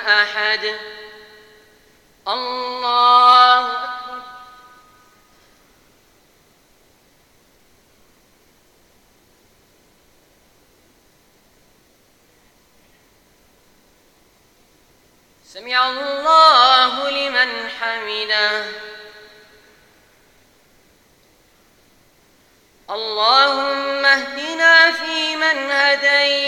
أحد. الله سمع الله لمن حمده. اللهم اهدنا فيمن هديت.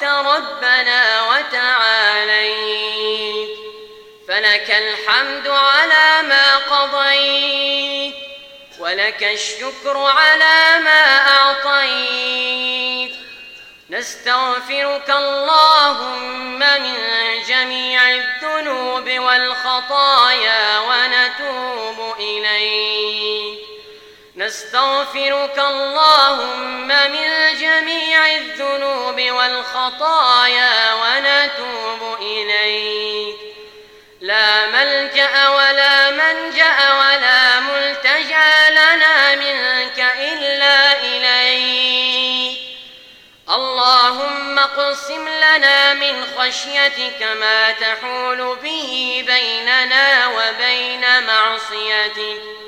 تباركت ربنا وتعاليت. فلك الحمد على ما قضيت ولك الشكر على ما أعطيت. نستغفرك اللهم من جميع الذنوب والخطايا ونتوب إليك. نستغفرك اللهم من جميع الذنوب والخطايا ونتوب إليك. لا ملجأ ولا منجأ ولا ملتجأ لنا منك إلا إليك. اللهم اقسم لنا من خشيتك ما تحول به بيننا وبين معصيتك.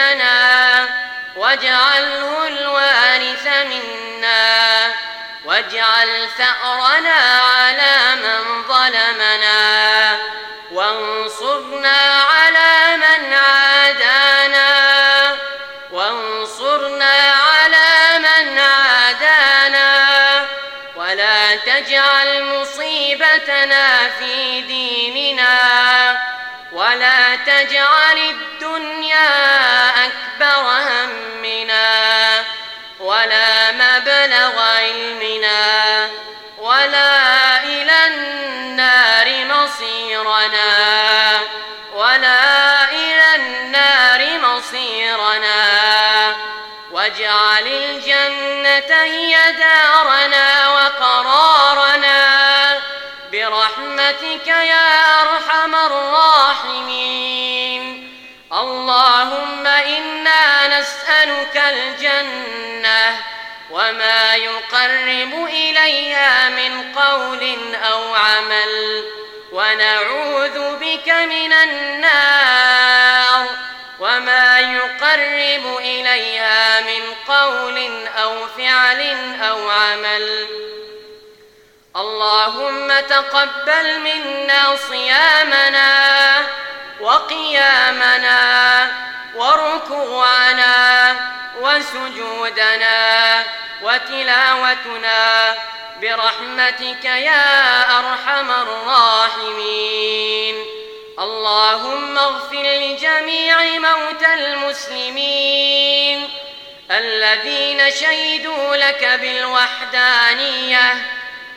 ثأرنا برحمتك يا أرحم الراحمين. اللهم إنا نسألك الجنة وما يقرب إليها من قول أو عمل ونعوذ بك من النار وما يقرب إليها من قول أو فعل أو عمل. اللهم تقبل منا صيامنا وقيامنا وركوعنا وسجودنا وتلاوتنا برحمتك يا أرحم الراحمين. اللهم اغفر لجميع موتى المسلمين الذين شهدوا لك بالوحدانية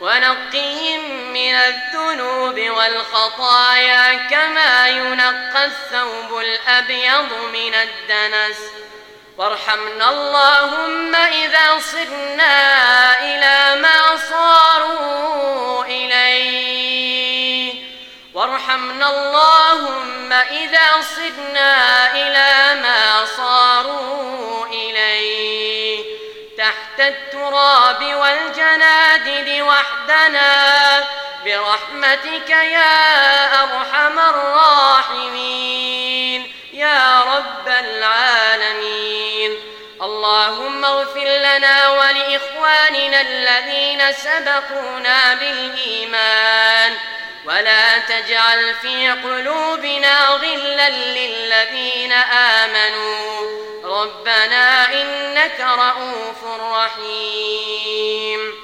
ونقهم من الذنوب والخطايا كما ينقى الثوب الأبيض من الدنس. وارحمنا اللهم إذا صرنا إلى ما صاروا إليه. وارحمنا اللهم إذا صرنا إلى ما صاروا إليه. تحت التراب والجنادل وحدنا برحمتك يا أرحم الراحمين. يا رب العالمين. اللهم اغفر لنا ولإخواننا الذين سبقونا بالإيمان. ولا تجعل في قلوبنا غلا للذين آمنوا. ربنا إنك رؤوف رحيم.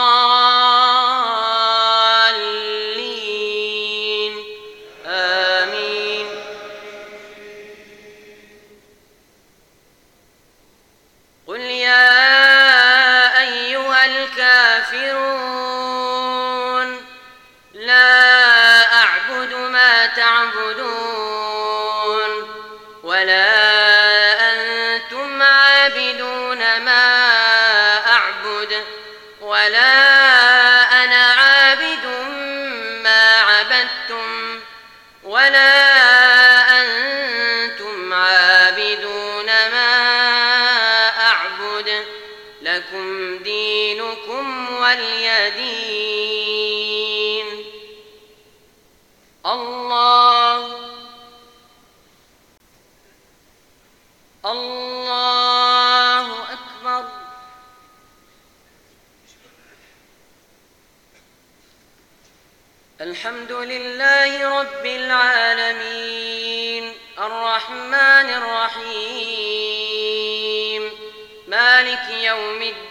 دينكم ولي دين الله. الله أكبر. الحمد لله رب العالمين. الرحمن الرحيم. مالك يوم الدين.